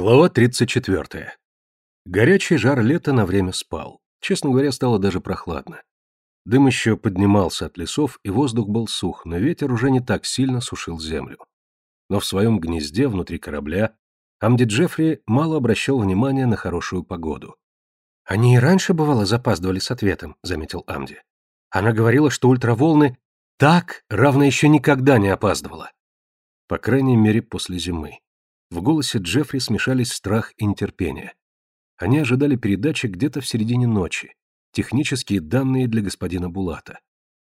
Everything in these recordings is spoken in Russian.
Глава 34. Горячий жар лета на время спал. Честно говоря, стало даже прохладно. Дым еще поднимался от лесов, и воздух был сух, но ветер уже не так сильно сушил землю. Но в своем гнезде внутри корабля Амди Джеффри мало обращал внимания на хорошую погоду. «Они и раньше, бывало, запаздывали с ответом», — заметил Амди. «Она говорила, что ультраволны так, равно еще никогда не опаздывала». По крайней мере, после зимы. В голосе Джеффри смешались страх и нетерпение. Они ожидали передачи где-то в середине ночи. Технические данные для господина Булата.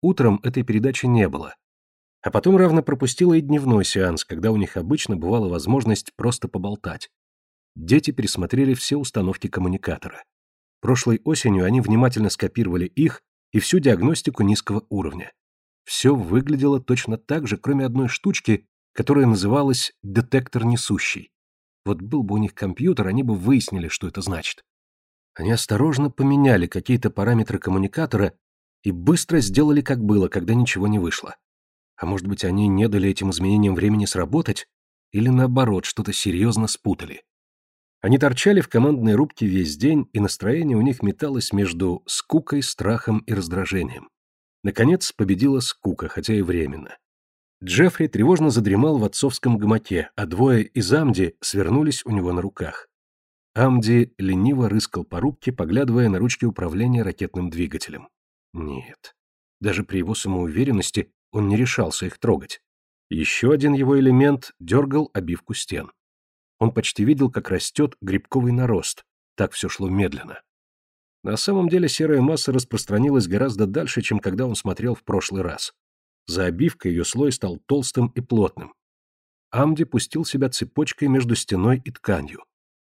Утром этой передачи не было. А потом равно пропустила и дневной сеанс, когда у них обычно бывала возможность просто поболтать. Дети пересмотрели все установки коммуникатора. Прошлой осенью они внимательно скопировали их и всю диагностику низкого уровня. Все выглядело точно так же, кроме одной штучки, которая называлась «детектор несущий». Вот был бы у них компьютер, они бы выяснили, что это значит. Они осторожно поменяли какие-то параметры коммуникатора и быстро сделали, как было, когда ничего не вышло. А может быть, они не дали этим изменениям времени сработать? Или наоборот, что-то серьезно спутали? Они торчали в командной рубке весь день, и настроение у них металось между скукой, страхом и раздражением. Наконец победила скука, хотя и временно. Джеффри тревожно задремал в отцовском гамаке, а двое из Амди свернулись у него на руках. Амди лениво рыскал по рубке, поглядывая на ручки управления ракетным двигателем. Нет. Даже при его самоуверенности он не решался их трогать. Еще один его элемент дергал обивку стен. Он почти видел, как растет грибковый нарост. Так все шло медленно. На самом деле серая масса распространилась гораздо дальше, чем когда он смотрел в прошлый раз. За обивкой ее слой стал толстым и плотным. Амди пустил себя цепочкой между стеной и тканью.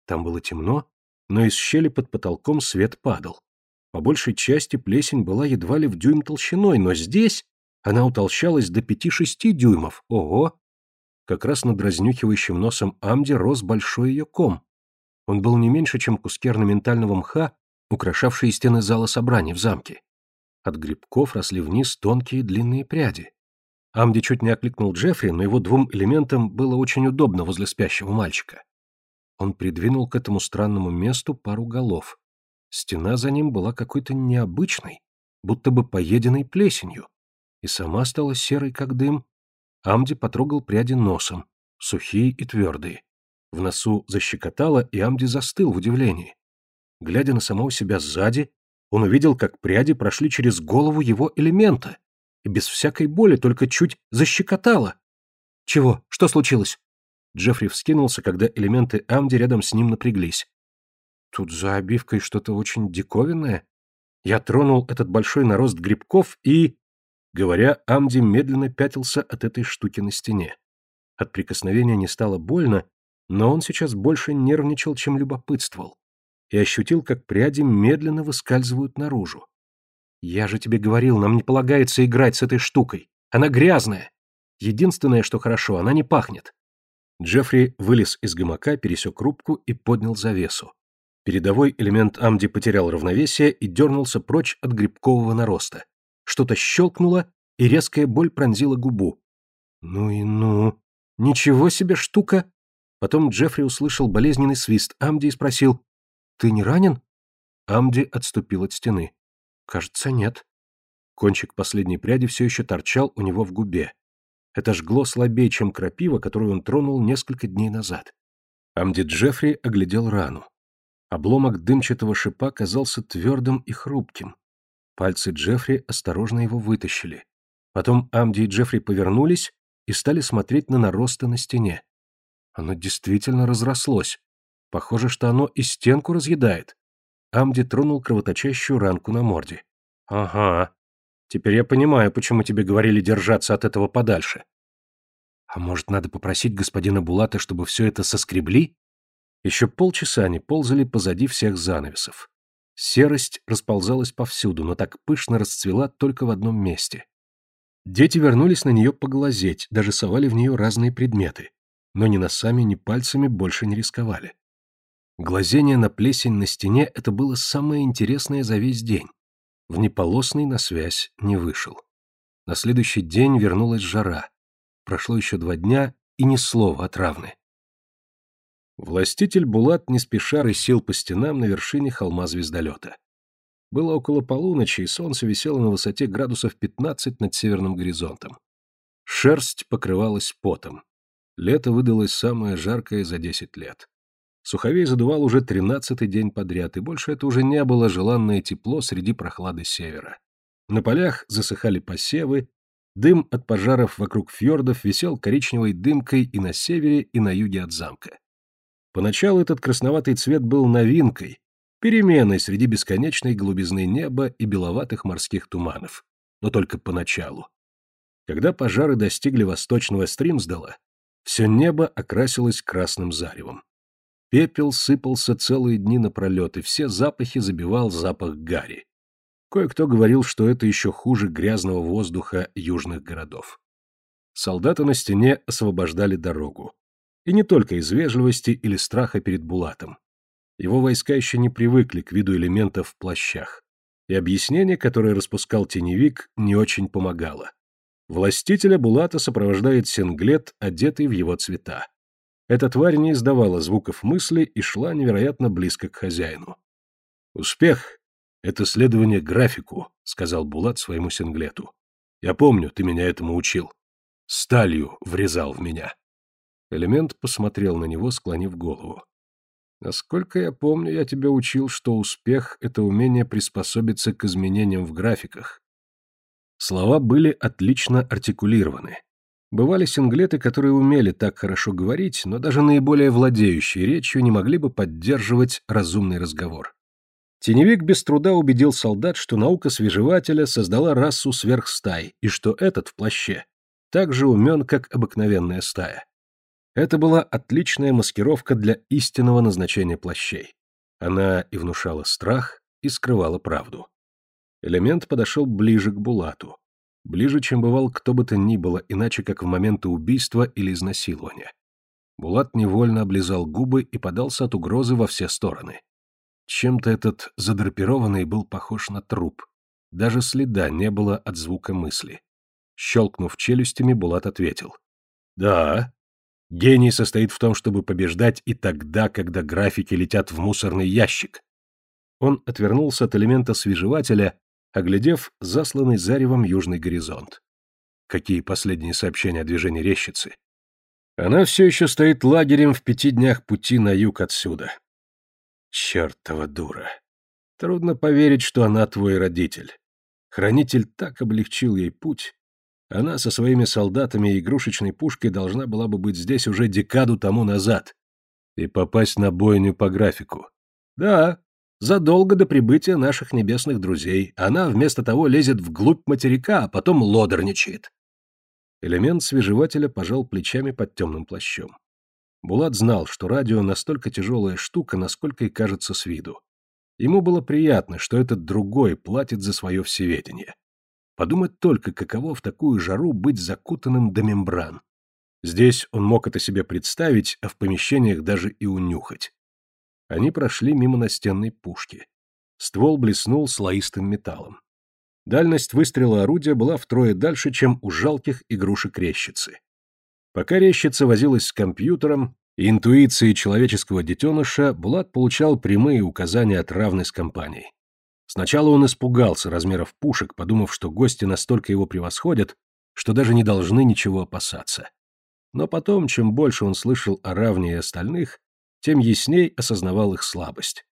Там было темно, но из щели под потолком свет падал. По большей части плесень была едва ли в дюйм толщиной, но здесь она утолщалась до пяти-шести дюймов. Ого! Как раз над разнюхивающим носом Амди рос большой ее ком. Он был не меньше, чем куски орнаментального мха, украшавшие стены зала собраний в замке. От грибков росли вниз тонкие длинные пряди. Амди чуть не окликнул Джеффри, но его двум элементам было очень удобно возле спящего мальчика. Он придвинул к этому странному месту пару голов. Стена за ним была какой-то необычной, будто бы поеденной плесенью, и сама стала серой, как дым. Амди потрогал пряди носом, сухие и твердые. В носу защекотало, и Амди застыл в удивлении. Глядя на самого себя сзади, он увидел, как пряди прошли через голову его элемента, и без всякой боли, только чуть защекотало. «Чего? Что случилось?» Джеффри вскинулся, когда элементы Амди рядом с ним напряглись. «Тут за обивкой что-то очень диковинное. Я тронул этот большой нарост грибков и...» Говоря, Амди медленно пятился от этой штуки на стене. От прикосновения не стало больно, но он сейчас больше нервничал, чем любопытствовал и ощутил, как пряди медленно выскальзывают наружу. «Я же тебе говорил, нам не полагается играть с этой штукой. Она грязная. Единственное, что хорошо, она не пахнет». Джеффри вылез из гамака, пересек рубку и поднял завесу. Передовой элемент Амди потерял равновесие и дернулся прочь от грибкового нароста. Что-то щелкнуло, и резкая боль пронзила губу. «Ну и ну! Ничего себе штука!» Потом Джеффри услышал болезненный свист Амди и спросил, «Ты не ранен?» Амди отступил от стены. «Кажется, нет». Кончик последней пряди все еще торчал у него в губе. Это жгло слабее, чем крапива, которую он тронул несколько дней назад. Амди Джеффри оглядел рану. Обломок дымчатого шипа казался твердым и хрупким. Пальцы Джеффри осторожно его вытащили. Потом Амди и Джеффри повернулись и стали смотреть на наросты на стене. Оно действительно разрослось. Похоже, что оно и стенку разъедает. Амди тронул кровоточащую ранку на морде. Ага. Теперь я понимаю, почему тебе говорили держаться от этого подальше. А может, надо попросить господина Булата, чтобы все это соскребли? Еще полчаса они ползали позади всех занавесов. Серость расползалась повсюду, но так пышно расцвела только в одном месте. Дети вернулись на нее поглазеть, даже совали в нее разные предметы, но ни носами, ни пальцами больше не рисковали. Глазение на плесень на стене — это было самое интересное за весь день. Внеполосный на связь не вышел. На следующий день вернулась жара. Прошло еще два дня, и ни слова от равны. Властитель Булат не спеша рысил по стенам на вершине холма звездолета. Было около полуночи, и солнце висело на высоте градусов 15 над северным горизонтом. Шерсть покрывалась потом. Лето выдалось самое жаркое за 10 лет. Суховей задувал уже тринадцатый день подряд, и больше это уже не было желанное тепло среди прохлады севера. На полях засыхали посевы, дым от пожаров вокруг фьордов висел коричневой дымкой и на севере, и на юге от замка. Поначалу этот красноватый цвет был новинкой, переменой среди бесконечной голубизны неба и беловатых морских туманов. Но только поначалу. Когда пожары достигли восточного Стримсдала, все небо окрасилось красным заревом. Пепел сыпался целые дни напролет, и все запахи забивал запах гари. Кое-кто говорил, что это еще хуже грязного воздуха южных городов. Солдаты на стене освобождали дорогу. И не только из вежливости или страха перед Булатом. Его войска еще не привыкли к виду элементов в плащах. И объяснение, которое распускал теневик, не очень помогало. Властителя Булата сопровождает Синглет, одетый в его цвета. Эта тварь не издавала звуков мысли и шла невероятно близко к хозяину. «Успех — это следование графику», — сказал Булат своему синглету. «Я помню, ты меня этому учил. Сталью врезал в меня». Элемент посмотрел на него, склонив голову. «Насколько я помню, я тебя учил, что успех — это умение приспособиться к изменениям в графиках». Слова были отлично артикулированы. Бывали синглеты, которые умели так хорошо говорить, но даже наиболее владеющие речью не могли бы поддерживать разумный разговор. Теневик без труда убедил солдат, что наука свежевателя создала расу сверхстай, и что этот в плаще так же умен, как обыкновенная стая. Это была отличная маскировка для истинного назначения плащей. Она и внушала страх, и скрывала правду. Элемент подошел ближе к Булату. Ближе, чем бывал кто бы то ни было, иначе как в моменты убийства или изнасилования. Булат невольно облизал губы и подался от угрозы во все стороны. Чем-то этот задрапированный был похож на труп. Даже следа не было от звука мысли. Щелкнув челюстями, Булат ответил. «Да. Гений состоит в том, чтобы побеждать и тогда, когда графики летят в мусорный ящик». Он отвернулся от элемента свежевателя оглядев засланный заревом южный горизонт. Какие последние сообщения о движении рещицы? Она все еще стоит лагерем в пяти днях пути на юг отсюда. Чертова дура. Трудно поверить, что она твой родитель. Хранитель так облегчил ей путь. Она со своими солдатами и игрушечной пушкой должна была бы быть здесь уже декаду тому назад и попасть на бойню по графику. Да, Задолго до прибытия наших небесных друзей она вместо того лезет вглубь материка, а потом лодорничает. Элемент свежевателя пожал плечами под темным плащом. Булат знал, что радио настолько тяжелая штука, насколько и кажется с виду. Ему было приятно, что этот другой платит за свое всеведение. Подумать только, каково в такую жару быть закутанным до мембран. Здесь он мог это себе представить, а в помещениях даже и унюхать. Они прошли мимо настенной пушки. Ствол блеснул слоистым металлом. Дальность выстрела орудия была втрое дальше, чем у жалких игрушек рещицы. Пока рещица возилась с компьютером интуицией человеческого детеныша, Булат получал прямые указания от равной с компанией. Сначала он испугался размеров пушек, подумав, что гости настолько его превосходят, что даже не должны ничего опасаться. Но потом, чем больше он слышал о равне и остальных, тем ясней осознавал их слабость.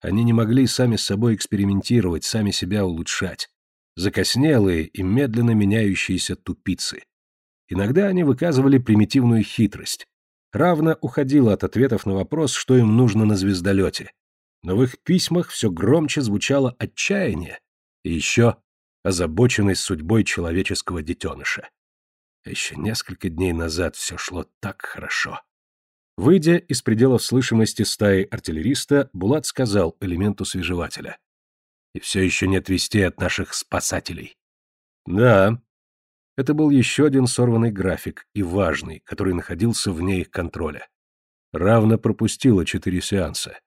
Они не могли сами с собой экспериментировать, сами себя улучшать. Закоснелые и медленно меняющиеся тупицы. Иногда они выказывали примитивную хитрость. Равно уходила от ответов на вопрос, что им нужно на звездолете. Но в их письмах все громче звучало отчаяние и еще озабоченность судьбой человеческого детеныша. Еще несколько дней назад все шло так хорошо. Выйдя из пределов слышимости стаи артиллериста, Булат сказал элементу свежевателя. «И все еще нет вестей от наших спасателей». «Да». Это был еще один сорванный график, и важный, который находился вне их контроля. Равно пропустила четыре сеанса.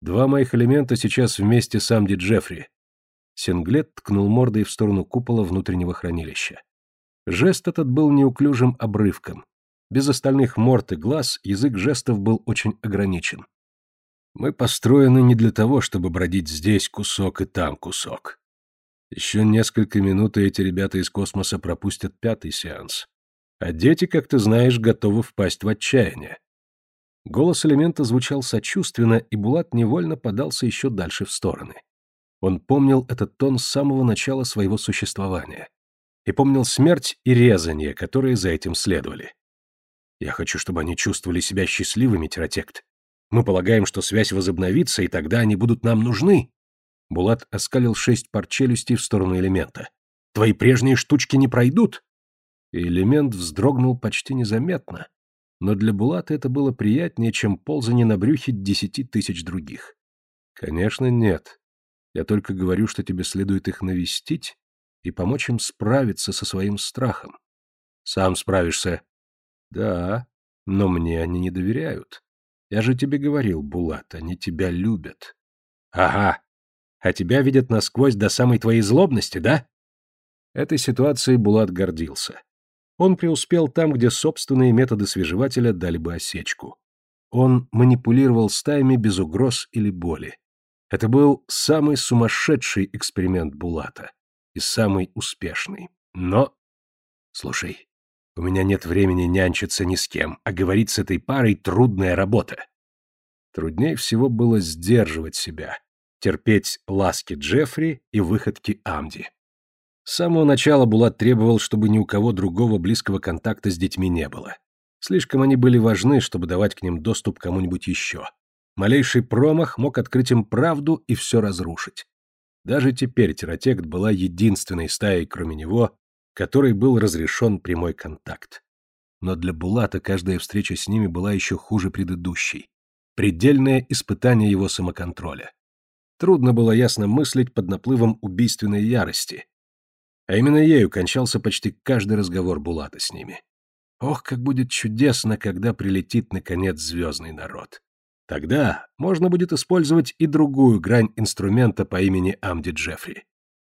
Два моих элемента сейчас вместе с Амди Джеффри. Синглет ткнул мордой в сторону купола внутреннего хранилища. Жест этот был неуклюжим обрывком, Без остальных морд и глаз язык жестов был очень ограничен. Мы построены не для того, чтобы бродить здесь кусок и там кусок. Еще несколько минут, и эти ребята из космоса пропустят пятый сеанс. А дети, как ты знаешь, готовы впасть в отчаяние. Голос элемента звучал сочувственно, и Булат невольно подался еще дальше в стороны. Он помнил этот тон с самого начала своего существования. И помнил смерть и резание, которые за этим следовали. Я хочу, чтобы они чувствовали себя счастливыми, Терротект. Мы полагаем, что связь возобновится, и тогда они будут нам нужны. Булат оскалил шесть пар челюстей в сторону элемента. Твои прежние штучки не пройдут. И элемент вздрогнул почти незаметно, но для Булата это было приятнее, чем ползание на брюхе десяти тысяч других. Конечно, нет. Я только говорю, что тебе следует их навестить и помочь им справиться со своим страхом. Сам справишься. Да, но мне они не доверяют. Я же тебе говорил, Булат, они тебя любят. Ага. А тебя видят насквозь до самой твоей злобности, да? Этой ситуацией Булат гордился. Он преуспел там, где собственные методы свежевателя дали бы осечку. Он манипулировал стаями без угроз или боли. Это был самый сумасшедший эксперимент Булата. И самый успешный. Но... Слушай, у меня нет времени нянчиться ни с кем, а говорить с этой парой трудная работа. Труднее всего было сдерживать себя, терпеть ласки Джеффри и выходки Амди. С самого начала Булат требовал, чтобы ни у кого другого близкого контакта с детьми не было. Слишком они были важны, чтобы давать к ним доступ кому-нибудь еще. Малейший промах мог открыть им правду и все разрушить. Даже теперь Терротект была единственной стаей, кроме него, которой был разрешен прямой контакт. Но для Булата каждая встреча с ними была еще хуже предыдущей. Предельное испытание его самоконтроля. Трудно было ясно мыслить под наплывом убийственной ярости. А именно ею кончался почти каждый разговор Булата с ними. Ох, как будет чудесно, когда прилетит, наконец, звездный народ. Тогда можно будет использовать и другую грань инструмента по имени Амди Джеффри.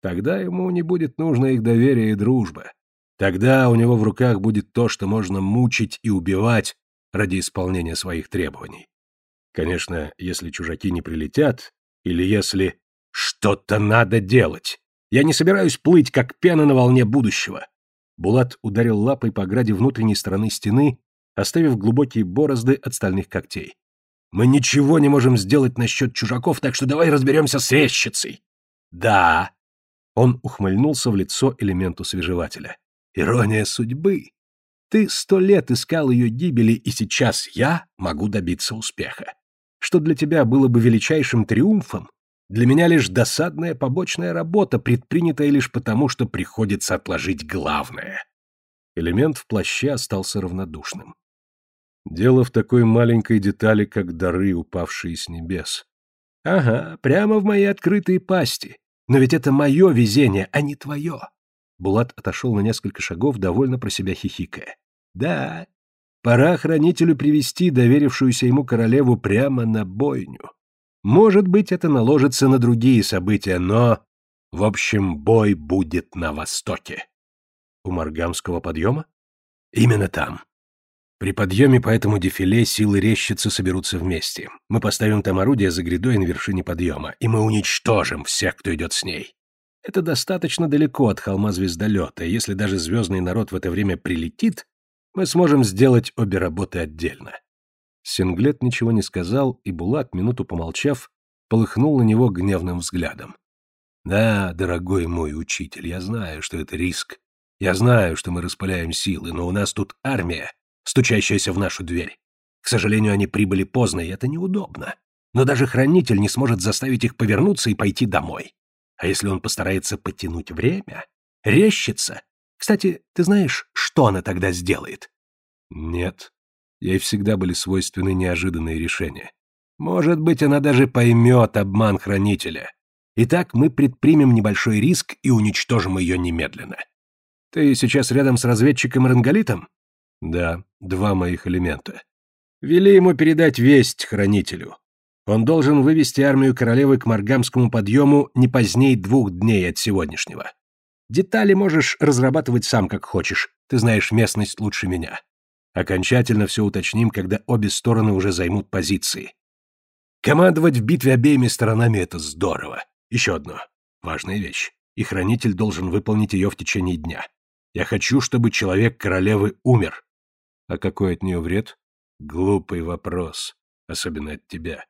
Тогда ему не будет нужно их доверие и дружба. Тогда у него в руках будет то, что можно мучить и убивать ради исполнения своих требований. Конечно, если чужаки не прилетят, или если что-то надо делать. Я не собираюсь плыть, как пена на волне будущего. Булат ударил лапой по граде внутренней стороны стены, оставив глубокие борозды от стальных когтей. Мы ничего не можем сделать насчет чужаков, так что давай разберемся с резчицей. Да, он ухмыльнулся в лицо элементу свежевателя. «Ирония судьбы. Ты сто лет искал ее гибели, и сейчас я могу добиться успеха. Что для тебя было бы величайшим триумфом, для меня лишь досадная побочная работа, предпринятая лишь потому, что приходится отложить главное». Элемент в плаще остался равнодушным. Дело в такой маленькой детали, как дары, упавшие с небес. Ага, прямо в моей открытой пасти. Но ведь это мое везение, а не твое. Булат отошел на несколько шагов, довольно про себя хихикая. Да, пора хранителю привести доверившуюся ему королеву прямо на бойню. Может быть, это наложится на другие события, но... В общем, бой будет на востоке. У Маргамского подъема? Именно там. При подъеме по этому дефиле силы рещицы соберутся вместе. Мы поставим там орудие за грядой на вершине подъема, и мы уничтожим всех, кто идет с ней. Это достаточно далеко от холма звездолета, и если даже звездный народ в это время прилетит, мы сможем сделать обе работы отдельно. Синглет ничего не сказал, и Булат, минуту помолчав, полыхнул на него гневным взглядом. «Да, дорогой мой учитель, я знаю, что это риск. Я знаю, что мы распыляем силы, но у нас тут армия, стучащаяся в нашу дверь. К сожалению, они прибыли поздно, и это неудобно. Но даже хранитель не сможет заставить их повернуться и пойти домой. А если он постарается потянуть время, рещится. Кстати, ты знаешь, что она тогда сделает? Нет. Ей всегда были свойственны неожиданные решения. Может быть, она даже поймет обман хранителя. Итак, мы предпримем небольшой риск и уничтожим ее немедленно. Ты сейчас рядом с разведчиком Рангалитом? Да, два моих элемента. Вели ему передать весть хранителю. Он должен вывести армию королевы к Маргамскому подъему не позднее двух дней от сегодняшнего. Детали можешь разрабатывать сам, как хочешь. Ты знаешь местность лучше меня. Окончательно все уточним, когда обе стороны уже займут позиции. Командовать в битве обеими сторонами — это здорово. Еще одно. Важная вещь. И хранитель должен выполнить ее в течение дня. Я хочу, чтобы человек королевы умер. А какой от нее вред? Глупый вопрос. Особенно от тебя.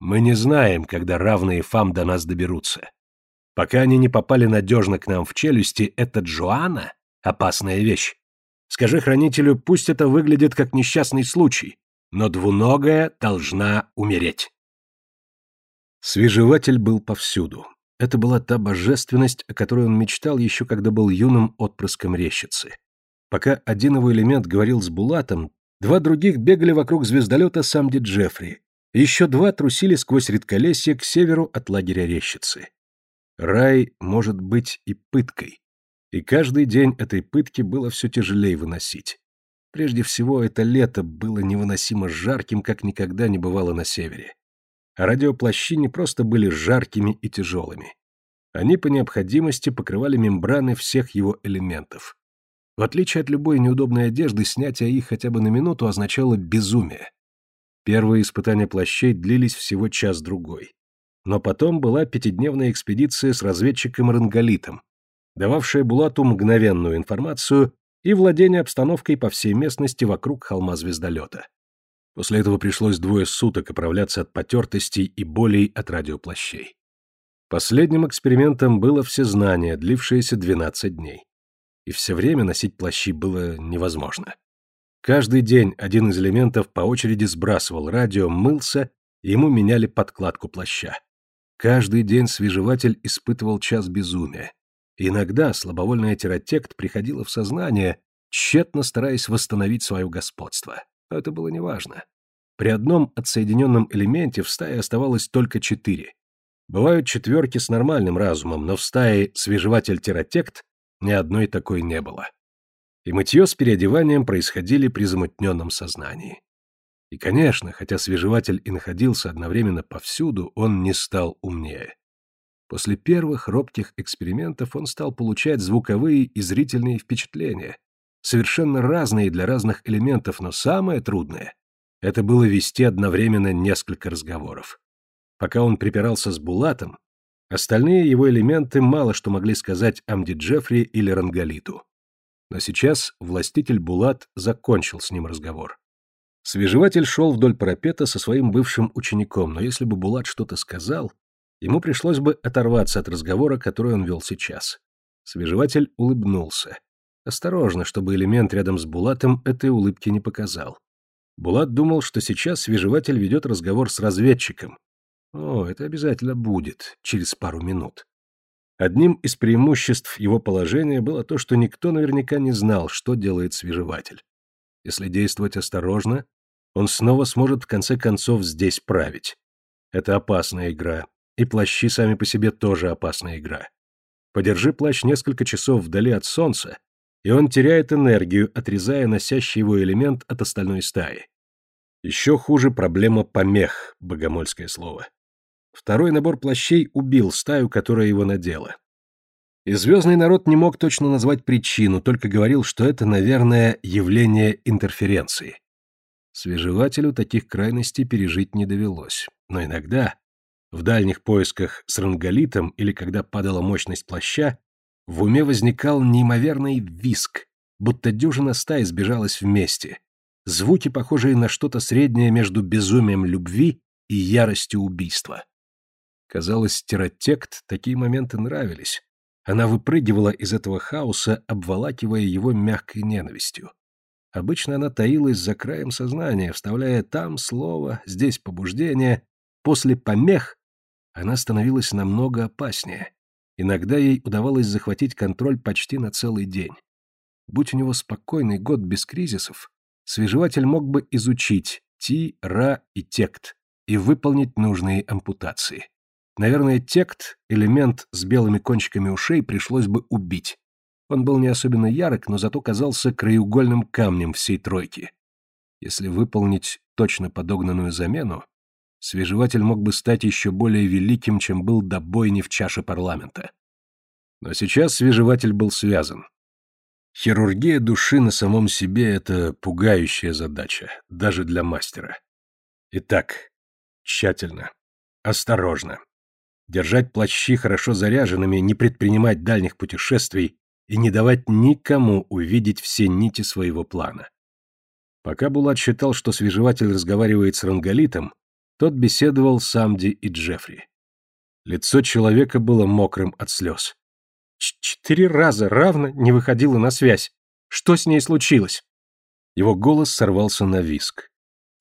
Мы не знаем, когда равные фам до нас доберутся. Пока они не попали надежно к нам в челюсти, это Джоанна — опасная вещь. Скажи хранителю, пусть это выглядит как несчастный случай, но двуногая должна умереть. Свежеватель был повсюду. Это была та божественность, о которой он мечтал еще когда был юным отпрыском рещицы. Пока один его элемент говорил с Булатом, два других бегали вокруг звездолета Самди Джеффри, еще два трусили сквозь редколесье к северу от лагеря рещицы. Рай может быть и пыткой. И каждый день этой пытки было все тяжелее выносить. Прежде всего, это лето было невыносимо жарким, как никогда не бывало на севере. А радиоплащи не просто были жаркими и тяжелыми. Они по необходимости покрывали мембраны всех его элементов. В отличие от любой неудобной одежды, снятие их хотя бы на минуту означало безумие. Первые испытания плащей длились всего час-другой. Но потом была пятидневная экспедиция с разведчиком Рангалитом, дававшая Булату мгновенную информацию и владение обстановкой по всей местности вокруг холма звездолета. После этого пришлось двое суток оправляться от потертостей и болей от радиоплащей. Последним экспериментом было всезнание, длившееся 12 дней. И все время носить плащи было невозможно. Каждый день один из элементов по очереди сбрасывал радио, мылся, и ему меняли подкладку плаща. Каждый день свежеватель испытывал час безумия. Иногда слабовольная терротект приходила в сознание, тщетно стараясь восстановить свое господство. Но это было неважно. При одном отсоединенном элементе в стае оставалось только четыре. Бывают четверки с нормальным разумом, но в стае свежеватель-терротект ни одной такой не было. И мытье с переодеванием происходили при замутненном сознании. И, конечно, хотя свежеватель и находился одновременно повсюду, он не стал умнее. После первых робких экспериментов он стал получать звуковые и зрительные впечатления, совершенно разные для разных элементов, но самое трудное — это было вести одновременно несколько разговоров. Пока он припирался с Булатом, остальные его элементы мало что могли сказать Амди Джеффри или Рангалиту. Но сейчас властитель Булат закончил с ним разговор. Свежеватель шел вдоль парапета со своим бывшим учеником, но если бы Булат что-то сказал, ему пришлось бы оторваться от разговора, который он вел сейчас. Свежеватель улыбнулся. Осторожно, чтобы элемент рядом с Булатом этой улыбки не показал. Булат думал, что сейчас свежеватель ведет разговор с разведчиком. О, это обязательно будет, через пару минут. Одним из преимуществ его положения было то, что никто наверняка не знал, что делает свежеватель. Если действовать осторожно, он снова сможет в конце концов здесь править. Это опасная игра, и плащи сами по себе тоже опасная игра. Подержи плащ несколько часов вдали от солнца, и он теряет энергию, отрезая носящий его элемент от остальной стаи. Еще хуже проблема помех, богомольское слово. Второй набор плащей убил стаю, которая его надела. И звездный народ не мог точно назвать причину, только говорил, что это, наверное, явление интерференции. Свежевателю таких крайностей пережить не довелось. Но иногда, в дальних поисках с ранголитом или когда падала мощность плаща, в уме возникал неимоверный виск, будто дюжина стай сбежалась вместе. Звуки, похожие на что-то среднее между безумием любви и яростью убийства. Казалось, терротект такие моменты нравились. Она выпрыгивала из этого хаоса, обволакивая его мягкой ненавистью. Обычно она таилась за краем сознания, вставляя там слово, здесь побуждение. После помех она становилась намного опаснее. Иногда ей удавалось захватить контроль почти на целый день. Будь у него спокойный год без кризисов, свежеватель мог бы изучить Ти, Ра и Тект и выполнить нужные ампутации. Наверное, Тект, элемент с белыми кончиками ушей, пришлось бы убить. Он был не особенно ярок, но зато казался краеугольным камнем всей тройки. Если выполнить точно подогнанную замену, свежеватель мог бы стать еще более великим, чем был до бойни в чаше парламента. Но сейчас свежеватель был связан. Хирургия души на самом себе — это пугающая задача, даже для мастера. Итак, тщательно, осторожно. Держать плащи хорошо заряженными, не предпринимать дальних путешествий и не давать никому увидеть все нити своего плана. Пока Булат считал, что свежеватель разговаривает с Рангалитом, тот беседовал с Амди и Джеффри. Лицо человека было мокрым от слез. Четыре раза равно не выходила на связь. Что с ней случилось? Его голос сорвался на виск.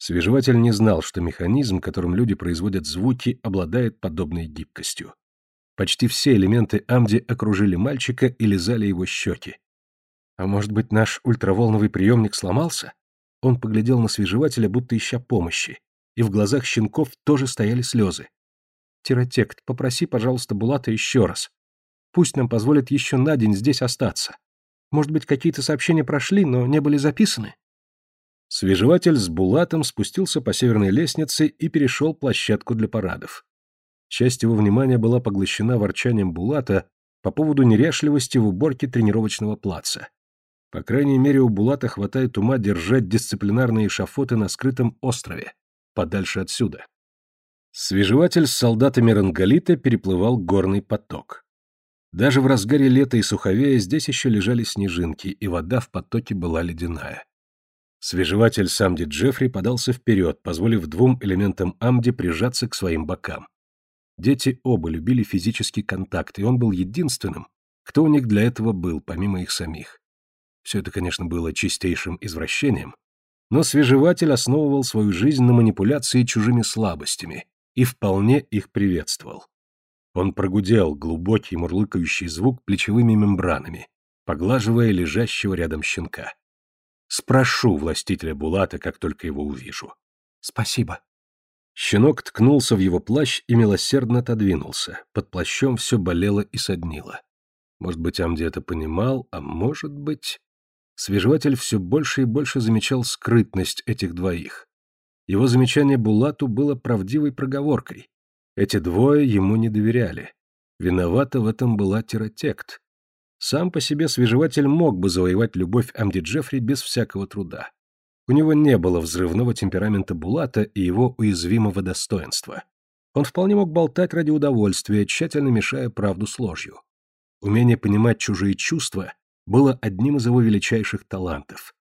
Свежеватель не знал, что механизм, которым люди производят звуки, обладает подобной гибкостью. Почти все элементы Амди окружили мальчика и лизали его щеки. А может быть, наш ультраволновый приемник сломался? Он поглядел на свежевателя, будто ища помощи, и в глазах щенков тоже стояли слезы. Тиротект, попроси, пожалуйста, Булата еще раз. Пусть нам позволят еще на день здесь остаться. Может быть, какие-то сообщения прошли, но не были записаны?» Свежеватель с Булатом спустился по северной лестнице и перешел площадку для парадов. Часть его внимания была поглощена ворчанием Булата по поводу неряшливости в уборке тренировочного плаца. По крайней мере, у Булата хватает ума держать дисциплинарные шафоты на скрытом острове, подальше отсюда. Свежеватель с солдатами Рангалита переплывал горный поток. Даже в разгаре лета и суховея здесь еще лежали снежинки, и вода в потоке была ледяная. Свежеватель Самди Джеффри подался вперед, позволив двум элементам Амди прижаться к своим бокам. Дети оба любили физический контакт, и он был единственным, кто у них для этого был, помимо их самих. Все это, конечно, было чистейшим извращением, но свежеватель основывал свою жизнь на манипуляции чужими слабостями и вполне их приветствовал. Он прогудел глубокий мурлыкающий звук плечевыми мембранами, поглаживая лежащего рядом щенка. Спрошу властителя Булата, как только его увижу. Спасибо. Щенок ткнулся в его плащ и милосердно отодвинулся. Под плащом все болело и соднило. Может быть, Амди это понимал, а может быть... Свежеватель все больше и больше замечал скрытность этих двоих. Его замечание Булату было правдивой проговоркой. Эти двое ему не доверяли. Виновата в этом была Тиротект. Сам по себе свежеватель мог бы завоевать любовь Амди Джеффри без всякого труда. У него не было взрывного темперамента Булата и его уязвимого достоинства. Он вполне мог болтать ради удовольствия, тщательно мешая правду с ложью. Умение понимать чужие чувства было одним из его величайших талантов.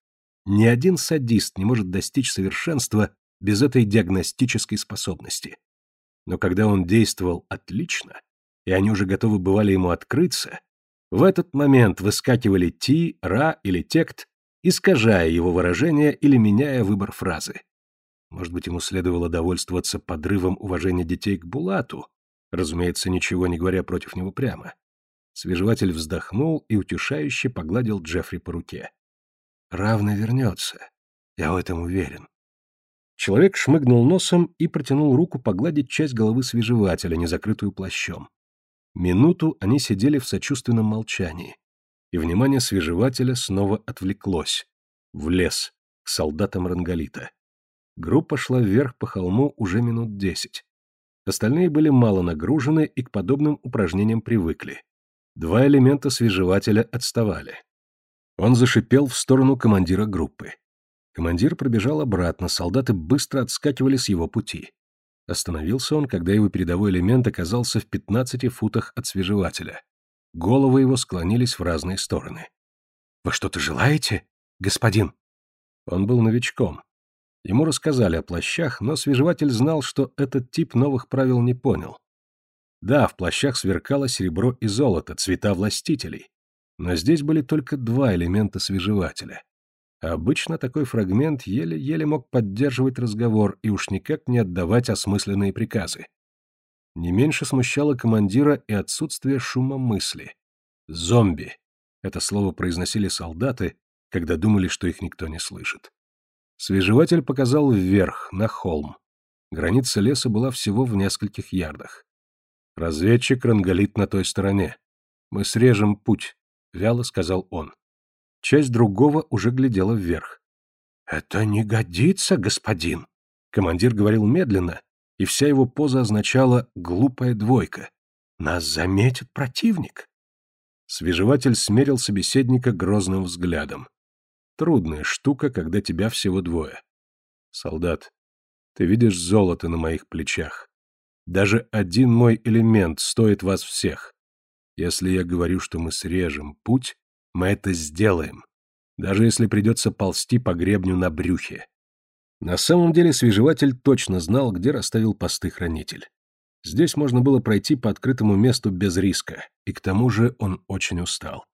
Ни один садист не может достичь совершенства без этой диагностической способности. Но когда он действовал отлично, и они уже готовы бывали ему открыться, в этот момент выскакивали ти, ра или тект, искажая его выражение или меняя выбор фразы. Может быть, ему следовало довольствоваться подрывом уважения детей к Булату, разумеется, ничего не говоря против него прямо. Свежеватель вздохнул и утешающе погладил Джеффри по руке. «Равно вернется. Я в этом уверен. Человек шмыгнул носом и протянул руку погладить часть головы свежевателя, не закрытую плащом. Минуту они сидели в сочувственном молчании, и внимание свежевателя снова отвлеклось. В лес, к солдатам Рангалита. Группа шла вверх по холму уже минут десять. Остальные были мало нагружены и к подобным упражнениям привыкли. Два элемента свежевателя отставали. Он зашипел в сторону командира группы. Командир пробежал обратно, солдаты быстро отскакивали с его пути. Остановился он, когда его передовой элемент оказался в 15 футах от свежевателя. Головы его склонились в разные стороны. «Вы что-то желаете, господин?» Он был новичком. Ему рассказали о плащах, но свежеватель знал, что этот тип новых правил не понял. Да, в плащах сверкало серебро и золото, цвета властителей. Но здесь были только два элемента свежевателя. Обычно такой фрагмент еле-еле мог поддерживать разговор и уж никак не отдавать осмысленные приказы. Не меньше смущало командира и отсутствие шума мысли. «Зомби» — это слово произносили солдаты, когда думали, что их никто не слышит. Свежеватель показал вверх, на холм. Граница леса была всего в нескольких ярдах. Разведчик ранголит на той стороне. «Мы срежем путь», — вяло сказал он. Часть другого уже глядела вверх. «Это не годится, господин!» Командир говорил медленно, и вся его поза означала «глупая двойка». «Нас заметит противник!» Свежеватель смерил собеседника грозным взглядом. Трудная штука, когда тебя всего двое. Солдат, ты видишь золото на моих плечах. Даже один мой элемент стоит вас всех. Если я говорю, что мы срежем путь, мы это сделаем. Даже если придется ползти по гребню на брюхе. На самом деле свежеватель точно знал, где расставил посты хранитель. Здесь можно было пройти по открытому месту без риска, и к тому же он очень устал.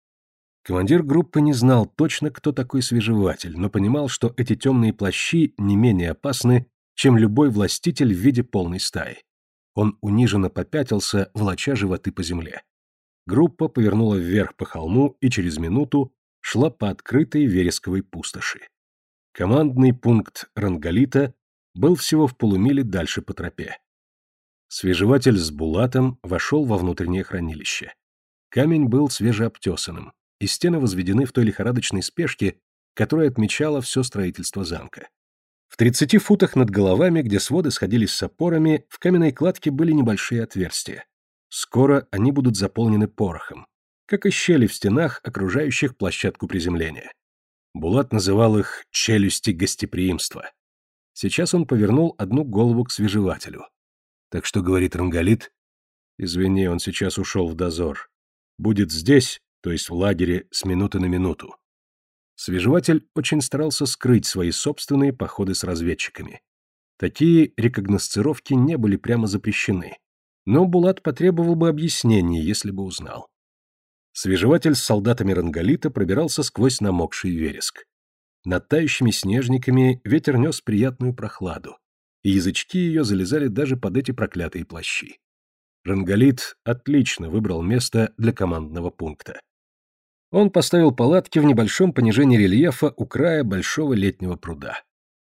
Командир группы не знал точно, кто такой свежеватель, но понимал, что эти темные плащи не менее опасны, чем любой властитель в виде полной стаи. Он униженно попятился, волоча животы по земле. Группа повернула вверх по холму и через минуту шла по открытой вересковой пустоши. Командный пункт Рангалита был всего в полумиле дальше по тропе. Свежеватель с Булатом вошел во внутреннее хранилище. Камень был свежеобтесанным, и стены возведены в той лихорадочной спешке, которая отмечала все строительство замка. В 30 футах над головами, где своды сходились с опорами, в каменной кладке были небольшие отверстия. Скоро они будут заполнены порохом, как и щели в стенах, окружающих площадку приземления. Булат называл их «челюсти гостеприимства». Сейчас он повернул одну голову к свежевателю. Так что говорит Рангалит? Извини, он сейчас ушел в дозор. Будет здесь, то есть в лагере, с минуты на минуту. Свежеватель очень старался скрыть свои собственные походы с разведчиками. Такие рекогносцировки не были прямо запрещены. Но Булат потребовал бы объяснений, если бы узнал. Свежеватель с солдатами Рангалита пробирался сквозь намокший вереск. Над тающими снежниками ветер нес приятную прохладу, и язычки ее залезали даже под эти проклятые плащи. Рангалит отлично выбрал место для командного пункта. Он поставил палатки в небольшом понижении рельефа у края большого летнего пруда.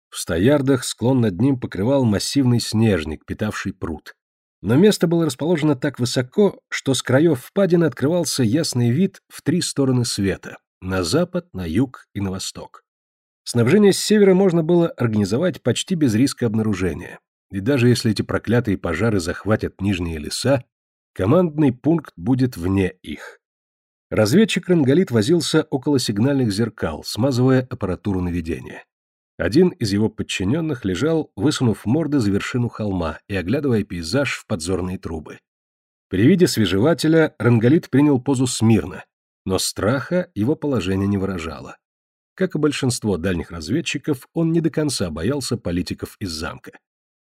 В стоярдах склон над ним покрывал массивный снежник, питавший пруд. Но место было расположено так высоко, что с краев впадины открывался ясный вид в три стороны света – на запад, на юг и на восток. Снабжение с севера можно было организовать почти без риска обнаружения. И даже если эти проклятые пожары захватят нижние леса, командный пункт будет вне их. Разведчик Рангалит возился около сигнальных зеркал, смазывая аппаратуру наведения. Один из его подчиненных лежал, высунув морды за вершину холма и оглядывая пейзаж в подзорные трубы. При виде свежевателя Рангалит принял позу смирно, но страха его положение не выражало. Как и большинство дальних разведчиков, он не до конца боялся политиков из замка.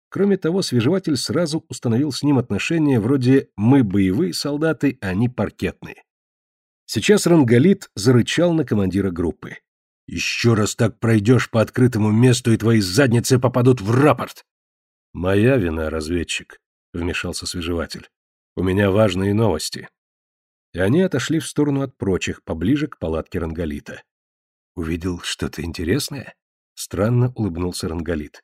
Кроме того, свежеватель сразу установил с ним отношения вроде «мы боевые солдаты, а они паркетные». Сейчас Рангалит зарычал на командира группы. Еще раз так пройдешь по открытому месту, и твои задницы попадут в рапорт. Моя вина, разведчик, вмешался свежеватель. У меня важные новости. И они отошли в сторону от прочих, поближе к палатке Рангалита. Увидел что-то интересное? Странно улыбнулся Рангалит.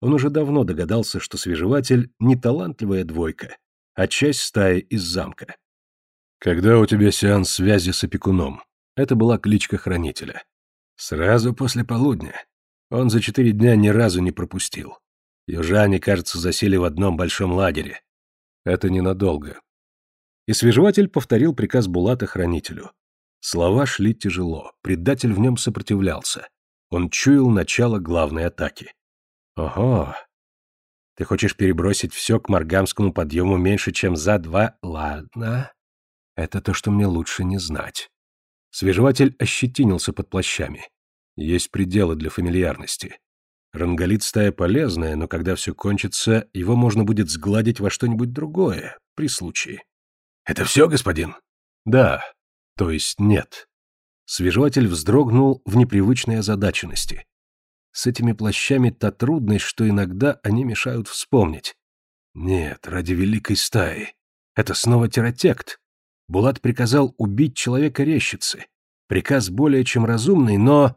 Он уже давно догадался, что свежеватель не талантливая двойка, а часть стаи из замка. Когда у тебя сеанс связи с опекуном? Это была кличка хранителя. Сразу после полудня. Он за четыре дня ни разу не пропустил. Южане, кажется, засели в одном большом лагере. Это ненадолго. И свежеватель повторил приказ Булата хранителю. Слова шли тяжело, предатель в нем сопротивлялся. Он чуял начало главной атаки. Ого! Ты хочешь перебросить все к маргамскому подъему меньше, чем за два? Ладно. Это то, что мне лучше не знать. Свежеватель ощетинился под плащами. Есть пределы для фамильярности. Ранголит стая полезная, но когда все кончится, его можно будет сгладить во что-нибудь другое, при случае. «Это все, господин?» «Да. То есть нет». Свежеватель вздрогнул в непривычной озадаченности. С этими плащами та трудность, что иногда они мешают вспомнить. Нет, ради великой стаи. Это снова терротект. Булат приказал убить человека рещицы. Приказ более чем разумный, но...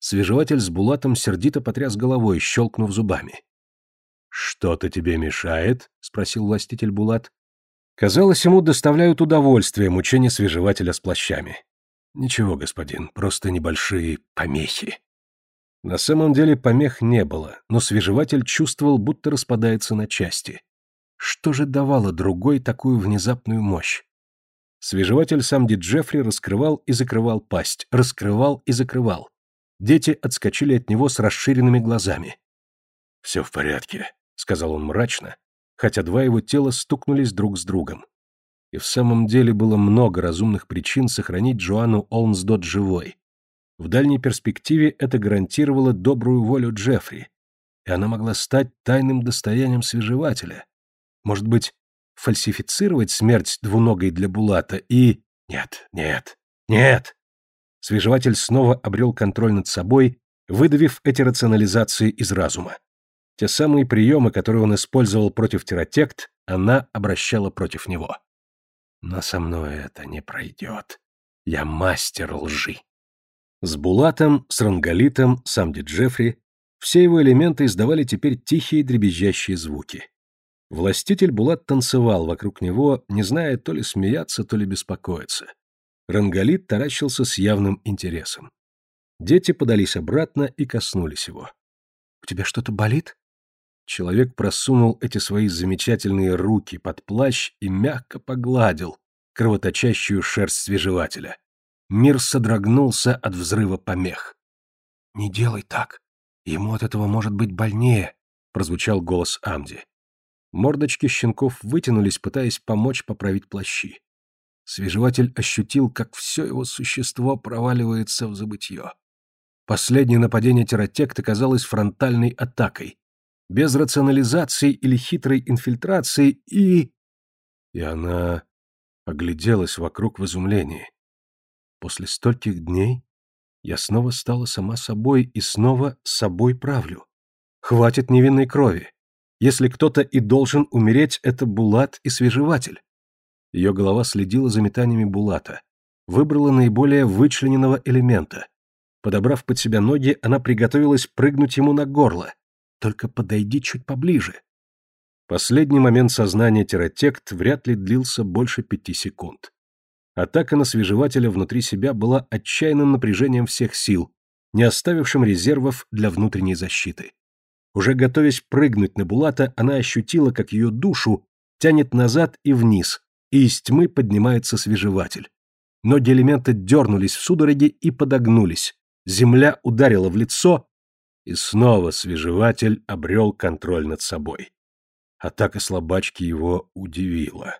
Свежеватель с Булатом сердито потряс головой, щелкнув зубами. «Что-то тебе мешает?» — спросил властитель Булат. Казалось, ему доставляют удовольствие мучения свежевателя с плащами. «Ничего, господин, просто небольшие помехи». На самом деле помех не было, но свежеватель чувствовал, будто распадается на части. Что же давало другой такую внезапную мощь? Свежеватель Самди Джеффри раскрывал и закрывал пасть, раскрывал и закрывал. Дети отскочили от него с расширенными глазами. «Все в порядке», — сказал он мрачно, хотя два его тела стукнулись друг с другом. И в самом деле было много разумных причин сохранить Джоанну Олнсдот живой. В дальней перспективе это гарантировало добрую волю Джеффри, и она могла стать тайным достоянием свежевателя. Может быть, фальсифицировать смерть двуногой для Булата и... Нет, нет, нет! Свежеватель снова обрел контроль над собой, выдавив эти рационализации из разума. Те самые приемы, которые он использовал против терротект, она обращала против него. Но со мной это не пройдет. Я мастер лжи. С Булатом, с Рангалитом, Самди Джеффри, все его элементы издавали теперь тихие дребезжащие звуки. Властитель Булат танцевал вокруг него, не зная то ли смеяться, то ли беспокоиться. Рангалит таращился с явным интересом. Дети подались обратно и коснулись его. «У тебя что-то болит?» Человек просунул эти свои замечательные руки под плащ и мягко погладил кровоточащую шерсть свежевателя. Мир содрогнулся от взрыва помех. «Не делай так. Ему от этого может быть больнее», — прозвучал голос Амди. Мордочки щенков вытянулись, пытаясь помочь поправить плащи. Свежеватель ощутил, как все его существо проваливается в забытье. Последнее нападение терротекта казалось фронтальной атакой, без рационализации или хитрой инфильтрации, и... И она огляделась вокруг в изумлении. После стольких дней я снова стала сама собой и снова собой правлю. Хватит невинной крови. Если кто-то и должен умереть, это Булат и Свежеватель. Ее голова следила за метаниями Булата, выбрала наиболее вычлененного элемента. Подобрав под себя ноги, она приготовилась прыгнуть ему на горло, только подойди чуть поближе. Последний момент сознания терротект вряд ли длился больше пяти секунд. Атака на свежевателя внутри себя была отчаянным напряжением всех сил, не оставившим резервов для внутренней защиты. Уже готовясь прыгнуть на Булата, она ощутила, как ее душу тянет назад и вниз, и из тьмы поднимается свежеватель. Ноги элемента дернулись в судороге и подогнулись. Земля ударила в лицо, и снова свежеватель обрел контроль над собой. Атака слабачки его удивила.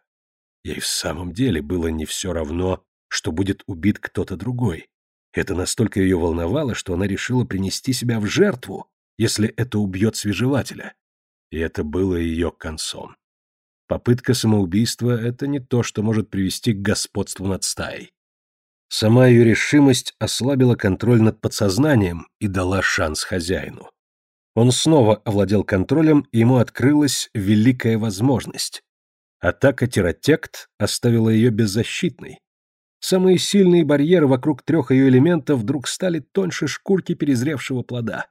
Ей в самом деле было не все равно, что будет убит кто-то другой. Это настолько ее волновало, что она решила принести себя в жертву, если это убьет свежевателя. И это было ее концом. Попытка самоубийства — это не то, что может привести к господству над стаей. Сама ее решимость ослабила контроль над подсознанием и дала шанс хозяину. Он снова овладел контролем, и ему открылась великая возможность. Атака терротект оставила ее беззащитной. Самые сильные барьеры вокруг трех ее элементов вдруг стали тоньше шкурки перезревшего плода.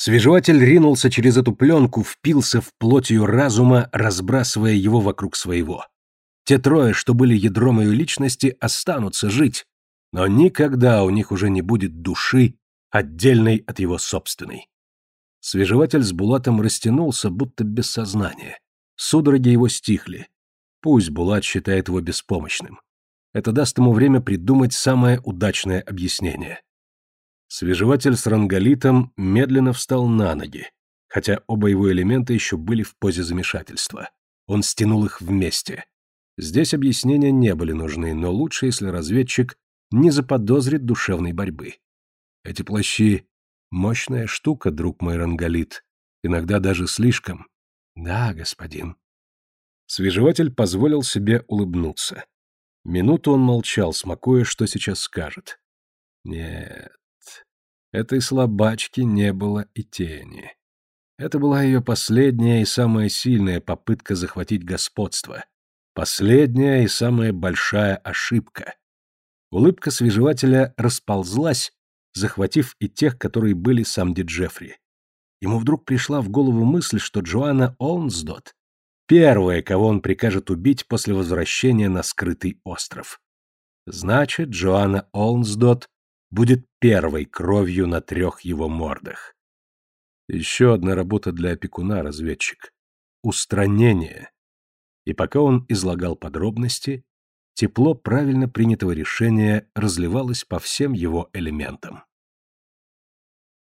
Свежеватель ринулся через эту пленку, впился в плоть ее разума, разбрасывая его вокруг своего. Те трое, что были ядром ее личности, останутся жить, но никогда у них уже не будет души, отдельной от его собственной. Свежеватель с Булатом растянулся, будто без сознания. Судороги его стихли. Пусть Булат считает его беспомощным. Это даст ему время придумать самое удачное объяснение. Свежеватель с ранголитом медленно встал на ноги, хотя оба его элемента еще были в позе замешательства. Он стянул их вместе. Здесь объяснения не были нужны, но лучше, если разведчик не заподозрит душевной борьбы. Эти плащи — мощная штука, друг мой Рангалит, иногда даже слишком. Да, господин. Свежеватель позволил себе улыбнуться. Минуту он молчал, смакуя, что сейчас скажет. Нет, этой слабачки не было и тени. Это была ее последняя и самая сильная попытка захватить господство. Последняя и самая большая ошибка. Улыбка свежевателя расползлась, захватив и тех, которые были Самди Джеффри. Ему вдруг пришла в голову мысль, что Джоанна Олнсдот — первая, кого он прикажет убить после возвращения на скрытый остров. Значит, Джоанна Олнсдот будет первой кровью на трех его мордах. Еще одна работа для опекуна, разведчик. Устранение. И пока он излагал подробности, Тепло правильно принятого решения разливалось по всем его элементам.